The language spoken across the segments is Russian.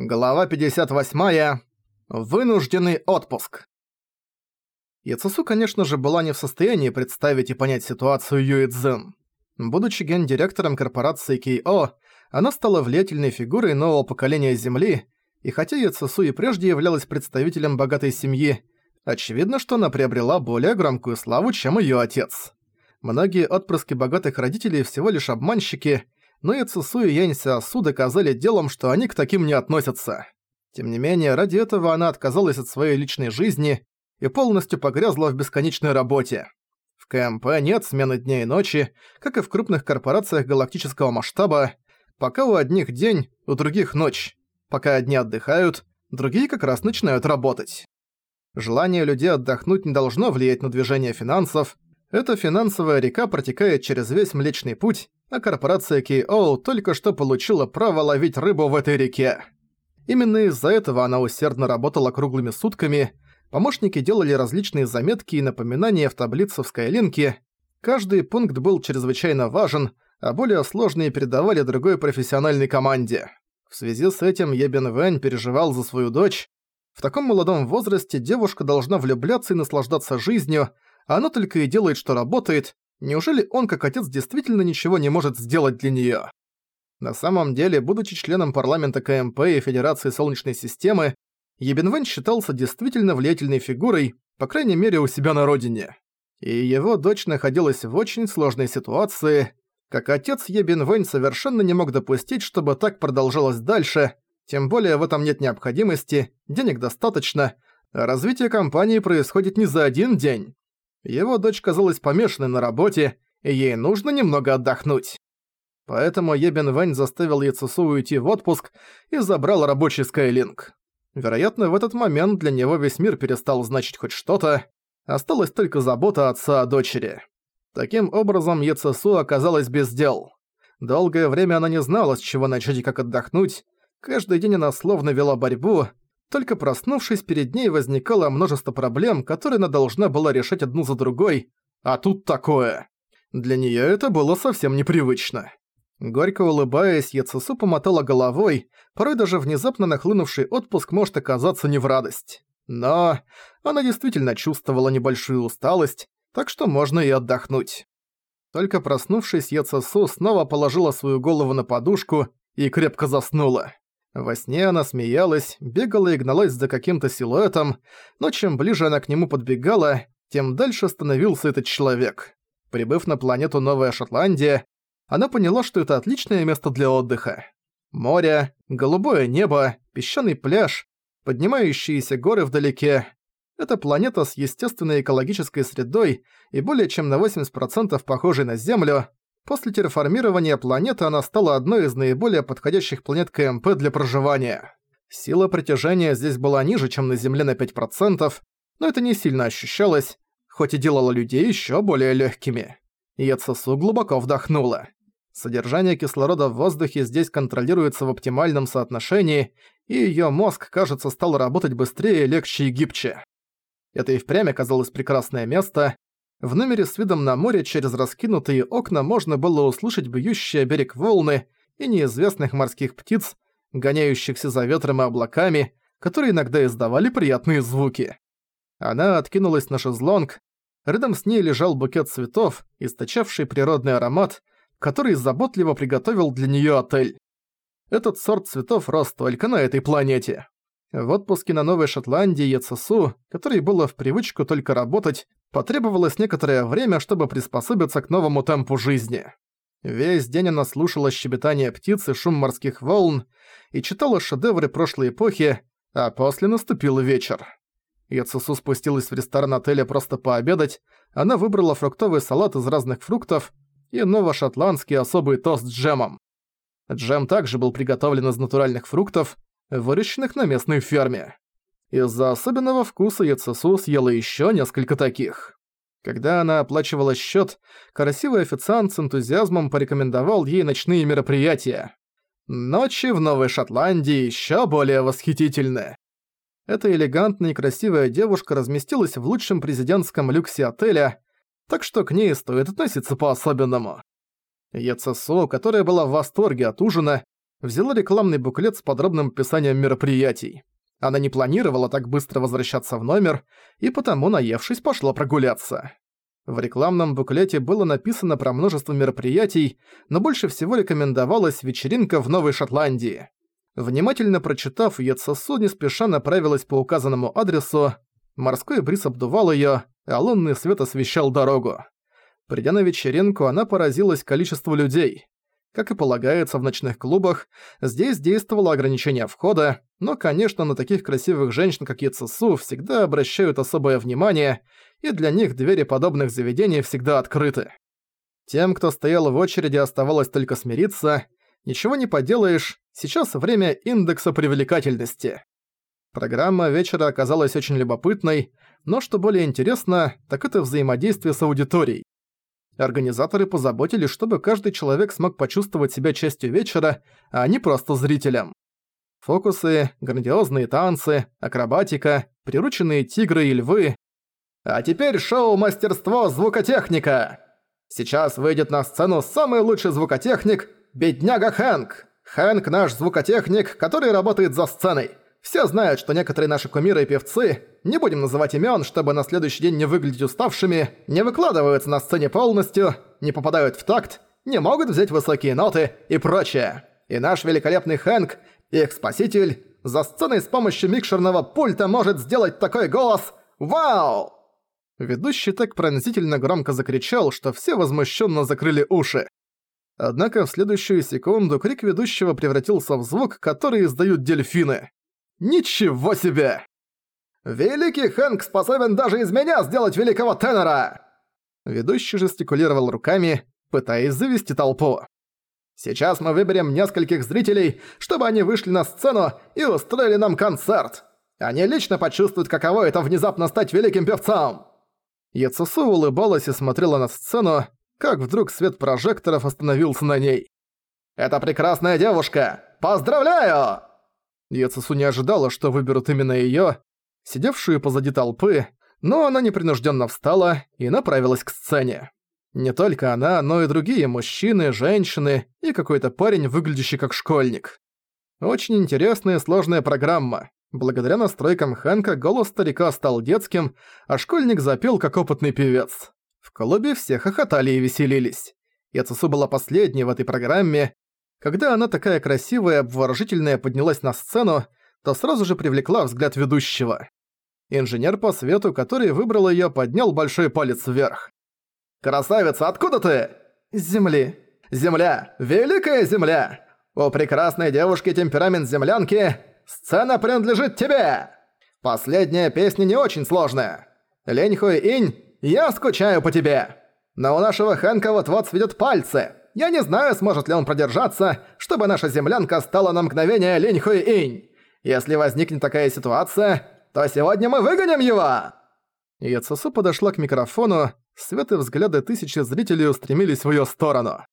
Глава 58. Вынужденный отпуск. Яцесу, конечно же, была не в состоянии представить и понять ситуацию Юи Цзин. Будучи гендиректором корпорации Кей-О, она стала влиятельной фигурой нового поколения Земли, и хотя Яцесу и прежде являлась представителем богатой семьи, очевидно, что она приобрела более громкую славу, чем её отец. Многие отпрыски богатых родителей всего лишь обманщики – но и Цусу и Янь Сиасу доказали делом, что они к таким не относятся. Тем не менее, ради этого она отказалась от своей личной жизни и полностью погрязла в бесконечной работе. В КМП нет смены дня и ночи, как и в крупных корпорациях галактического масштаба, пока у одних день, у других ночь. Пока одни отдыхают, другие как раз начинают работать. Желание людей отдохнуть не должно влиять на движение финансов. Эта финансовая река протекает через весь Млечный Путь, а корпорация K.O. только что получила право ловить рыбу в этой реке. Именно из-за этого она усердно работала круглыми сутками, помощники делали различные заметки и напоминания в таблице в Скайлинке, каждый пункт был чрезвычайно важен, а более сложные передавали другой профессиональной команде. В связи с этим Ебен Вэнь переживал за свою дочь. В таком молодом возрасте девушка должна влюбляться и наслаждаться жизнью, а она только и делает, что работает, Неужели он, как отец, действительно ничего не может сделать для неё? На самом деле, будучи членом парламента КМП и Федерации Солнечной системы, Ебенвен считался действительно влиятельной фигурой, по крайней мере у себя на родине. И его дочь находилась в очень сложной ситуации. Как отец Ебенвен совершенно не мог допустить, чтобы так продолжалось дальше, тем более в этом нет необходимости, денег достаточно, а развитие компании происходит не за один день. Его дочь казалась помешанной на работе, и ей нужно немного отдохнуть. Поэтому Ебен Вэнь заставил Яцесу уйти в отпуск и забрал рабочий Скайлинг. Вероятно, в этот момент для него весь мир перестал значить хоть что-то, осталась только забота отца о дочери. Таким образом, Яцесу оказалась без дел. Долгое время она не знала, с чего начать и как отдохнуть. Каждый день она словно вела борьбу, только проснувшись, перед ней возникало множество проблем, которые она должна была решать одну за другой, а тут такое. Для неё это было совсем непривычно. Горько улыбаясь, Яцесу помотала головой, порой даже внезапно нахлынувший отпуск может оказаться не в радость. Но она действительно чувствовала небольшую усталость, так что можно и отдохнуть. Только проснувшись, Яцесу снова положила свою голову на подушку и крепко заснула. Во сне она смеялась, бегала и гналась за каким-то силуэтом, но чем ближе она к нему подбегала, тем дальше становился этот человек. Прибыв на планету Новая Шотландия, она поняла, что это отличное место для отдыха. Море, голубое небо, песчаный пляж, поднимающиеся горы вдалеке. Это планета с естественной экологической средой и более чем на 80% похожей на Землю, После терраформирования планеты она стала одной из наиболее подходящих планет КМП для проживания. Сила притяжения здесь была ниже, чем на Земле на 5%, но это не сильно ощущалось, хоть и делало людей еще более легкими. Яцесу глубоко вдохнула. Содержание кислорода в воздухе здесь контролируется в оптимальном соотношении, и ее мозг, кажется, стал работать быстрее, легче и гибче. Это и впрямь оказалось прекрасное место, в номере с видом на море через раскинутые окна можно было услышать бьющие берег волны и неизвестных морских птиц, гоняющихся за ветром и облаками, которые иногда издавали приятные звуки. Она откинулась на шезлонг, рядом с ней лежал букет цветов, источавший природный аромат, который заботливо приготовил для неё отель. Этот сорт цветов рос только на этой планете. В отпуске на Новой Шотландии Яцесу, которой было в привычку только работать, потребовалось некоторое время, чтобы приспособиться к новому темпу жизни. Весь день она слушала щебетание птиц и шум морских волн и читала шедевры прошлой эпохи, а после наступил вечер. Яцесу спустилась в ресторан отеля просто пообедать, она выбрала фруктовый салат из разных фруктов и новошотландский особый тост с джемом. Джем также был приготовлен из натуральных фруктов, выращенных на местной ферме. Из-за особенного вкуса Яцесу съела еще несколько таких. Когда она оплачивала счет, красивый официант с энтузиазмом порекомендовал ей ночные мероприятия. Ночи в Новой Шотландии еще более восхитительны. Эта элегантная и красивая девушка разместилась в лучшем президентском люксе отеля, так что к ней стоит относиться по-особенному. Яцесу, которая была в восторге от ужина, взяла рекламный буклет с подробным описанием мероприятий. Она не планировала так быстро возвращаться в номер, и потому, наевшись, пошла прогуляться. В рекламном буклете было написано про множество мероприятий, но больше всего рекомендовалась вечеринка в Новой Шотландии. Внимательно прочитав, Яцесу не спеша направилась по указанному адресу, морской бриз обдувал её, а лунный свет освещал дорогу. Придя на вечеринку, она поразилась количеству людей. Как и полагается в ночных клубах, здесь действовало ограничение входа, но, конечно, на таких красивых женщин, как Яцесу, всегда обращают особое внимание, и для них двери подобных заведений всегда открыты. Тем, кто стоял в очереди, оставалось только смириться. Ничего не поделаешь, сейчас время индекса привлекательности. Программа вечера оказалась очень любопытной, но что более интересно, так это взаимодействие с аудиторией. Организаторы позаботились, чтобы каждый человек смог почувствовать себя частью вечера, а не просто зрителем. Фокусы, грандиозные танцы, акробатика, прирученные тигры и львы. А теперь шоу «Мастерство звукотехника». Сейчас выйдет на сцену самый лучший звукотехник – бедняга Хэнк. Хэнк – наш звукотехник, который работает за сценой. Все знают, что некоторые наши кумиры и певцы, не будем называть имен, чтобы на следующий день не выглядеть уставшими, не выкладываются на сцене полностью, не попадают в такт, не могут взять высокие ноты и прочее. И наш великолепный Хэнк, их спаситель, за сценой с помощью микшерного пульта может сделать такой голос «Вау!». Ведущий так пронзительно громко закричал, что все возмущенно закрыли уши. Однако в следующую секунду крик ведущего превратился в звук, который издают дельфины. Ничего себе! Великий Хэнк способен даже из меня сделать великого тенора! Ведущий жестикулировал руками, пытаясь завести толпу. Сейчас мы выберем нескольких зрителей, чтобы они вышли на сцену и устроили нам концерт. Они лично почувствуют, каково это внезапно стать великим певцом. Яцесу улыбалась и смотрела на сцену, как вдруг свет прожекторов остановился на ней. «Это прекрасная девушка! Поздравляю!» Яцесу не ожидала, что выберут именно её, сидевшую позади толпы, но она непринужденно встала и направилась к сцене. Не только она, но и другие мужчины, женщины и какой-то парень, выглядящий как школьник. Очень интересная и сложная программа. Благодаря настройкам Хэнка голос старика стал детским, а школьник запел как опытный певец. В клубе все хохотали и веселились. Яцесу была последней в этой программе, когда она такая красивая и обворожительная поднялась на сцену, то сразу же привлекла взгляд ведущего. Инженер по свету, который выбрал её, поднял большой палец вверх. «Красавица, откуда ты?» «С земли». «Земля! Великая земля! У прекрасной девушки темперамент землянки. Сцена принадлежит тебе!» Последняя песня не очень сложная. Лень Хуй Инь, я скучаю по тебе. Но у нашего Хэнка вот-вот сведет пальцы. Я не знаю, сможет ли он продержаться, чтобы наша землянка стала на мгновение линь-хуй-инь. Если возникнет такая ситуация, то сегодня мы выгоним его!» Яцесу подошла к микрофону, свет и взгляды тысячи зрителей устремились в её сторону.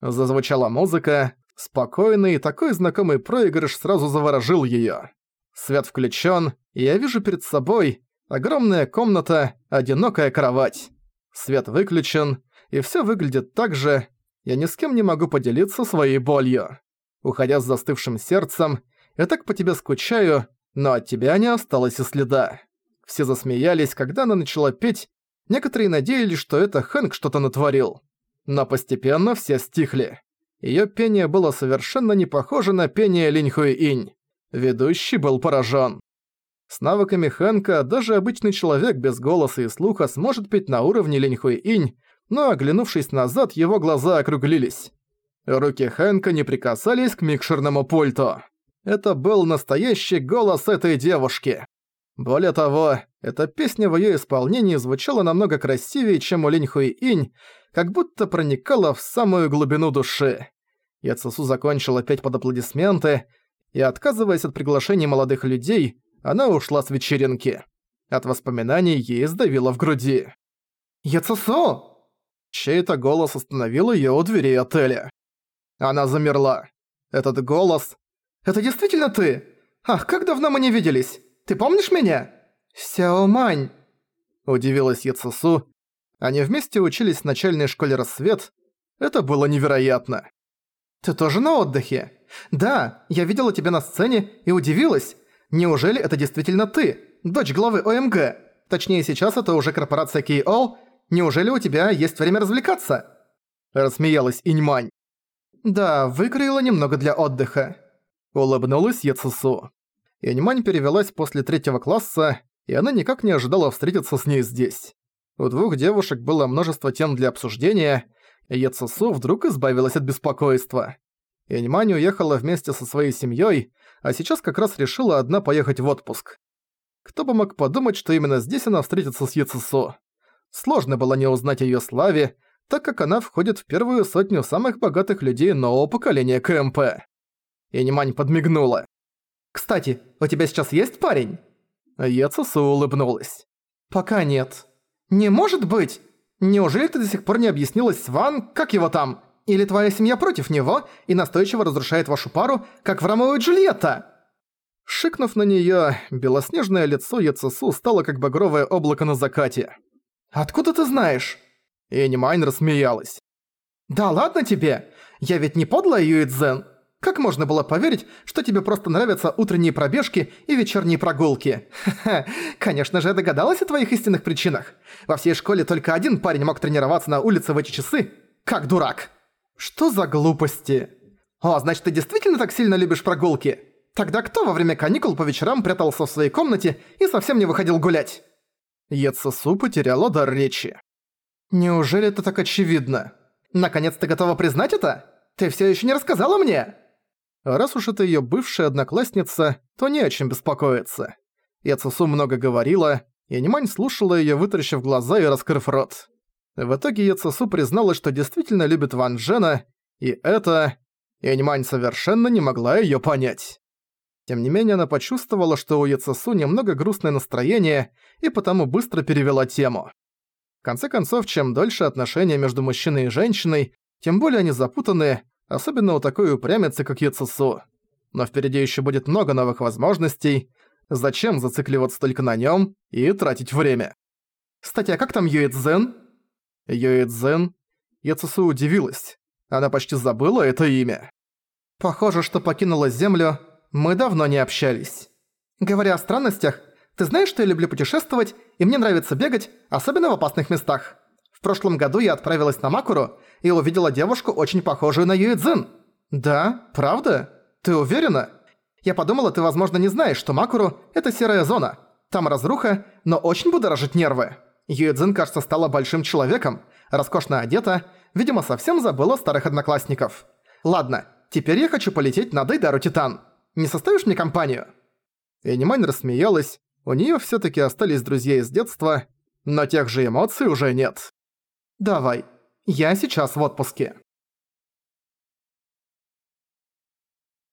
Зазвучала музыка, спокойный и такой знакомый проигрыш сразу заворожил её. Свет включён, и я вижу перед собой огромная комната, одинокая кровать. Свет выключен, и всё выглядит так же, я ни с кем не могу поделиться своей болью. Уходя с застывшим сердцем, я так по тебе скучаю, но от тебя не осталось и следа. Все засмеялись, когда она начала петь, некоторые надеялись, что это Хэнк что-то натворил. Но постепенно все стихли. Её пение было совершенно не похоже на пение Линьхуи-инь. Ведущий был поражён. С навыками Хэнка даже обычный человек без голоса и слуха сможет петь на уровне Линьхуи-инь, но, оглянувшись назад, его глаза округлились. Руки Хэнка не прикасались к микшерному пульту. Это был настоящий голос этой девушки. Более того, эта песня в её исполнении звучала намного красивее, чем у Линь Хуи Инь, как будто проникала в самую глубину души. Яцесу закончила петь под аплодисменты, и, отказываясь от приглашений молодых людей, она ушла с вечеринки. От воспоминаний ей сдавило в груди. «Яцесу!» Чей-то голос остановил её у дверей отеля. Она замерла. Этот голос... «Это действительно ты? Ах, как давно мы не виделись! Ты помнишь меня?» «Сяомань!» Удивилась Яцесу. Они вместе учились в начальной школе «Рассвет». Это было невероятно. «Ты тоже на отдыхе? «Да, я видела тебя на сцене и удивилась. Неужели это действительно ты, дочь главы ОМГ? Точнее, сейчас это уже корпорация Кей-Ол. Неужели у тебя есть время развлекаться?» Рассмеялась Иньмань. «Да, выкроила немного для отдыха». Улыбнулась Яцесу. Иньмань перевелась после третьего класса, и она никак не ожидала встретиться с ней здесь. У двух девушек было множество тем для обсуждения, и Яцесу вдруг избавилась от беспокойства. Иньмань уехала вместе со своей семьей, а сейчас как раз решила одна поехать в отпуск. Кто бы мог подумать, что именно здесь она встретится с Яцесу. Сложно было не узнать о её славе, так как она входит в первую сотню самых богатых людей нового поколения КМП. Инимань подмигнула. «Кстати, у тебя сейчас есть парень?» Яцесу улыбнулась. «Пока нет». «Не может быть! Неужели ты до сих пор не объяснилась с Ван, как его там? Или твоя семья против него и настойчиво разрушает вашу пару, как в Ромео и Джульетта?» Шикнув на неё, белоснежное лицо Яцесу стало как багровое облако на закате. «Откуда ты знаешь?» Энимайн рассмеялась. «Да ладно тебе! Я ведь не подлая Юидзен. Как можно было поверить, что тебе просто нравятся утренние пробежки и вечерние прогулки? Ха-ха, конечно же, я догадалась о твоих истинных причинах. Во всей школе только один парень мог тренироваться на улице в эти часы. Как дурак!» «Что за глупости?» «О, значит, ты действительно так сильно любишь прогулки? Тогда кто во время каникул по вечерам прятался в своей комнате и совсем не выходил гулять?» Яцесу потеряла дар речи. «Неужели это так очевидно? Наконец ты готова признать это? Ты всё ещё не рассказала мне?» Раз уж это её бывшая одноклассница, то не о чем беспокоиться. Яцесу много говорила, и Нимань слушала её, вытаращив глаза и раскрыв рот. В итоге Яцесу призналась, что действительно любит Ван Джена, и это... Яньмань совершенно не могла её понять. Тем не менее, она почувствовала, что у Яцесу немного грустное настроение, и потому быстро перевела тему. В конце концов, чем дольше отношения между мужчиной и женщиной, тем более они запутаны, особенно у такой упрямицы, как Яцесу. Но впереди ещё будет много новых возможностей, зачем зацикливаться только на нём и тратить время? Кстати, а как там Юэцзэн? Юэцзэн? Яцесу удивилась. Она почти забыла это имя. Похоже, что покинула Землю, мы давно не общались. Говоря о странностях, ты знаешь, что я люблю путешествовать, и мне нравится бегать, особенно в опасных местах. В прошлом году я отправилась на Макуру и увидела девушку, очень похожую на Юэцзин. Да, правда? Ты уверена? Я подумала, ты, возможно, не знаешь, что Макуру – это серая зона. Там разруха, но очень будоражит нервы. Юэцзин, кажется, стала большим человеком, роскошно одета, видимо, совсем забыла старых одноклассников. Ладно, теперь я хочу полететь на Дейдару Титан. Не составишь мне компанию?» Энимань рассмеялась, у неё всё-таки остались друзья из детства, но тех же эмоций уже нет. «Давай, я сейчас в отпуске».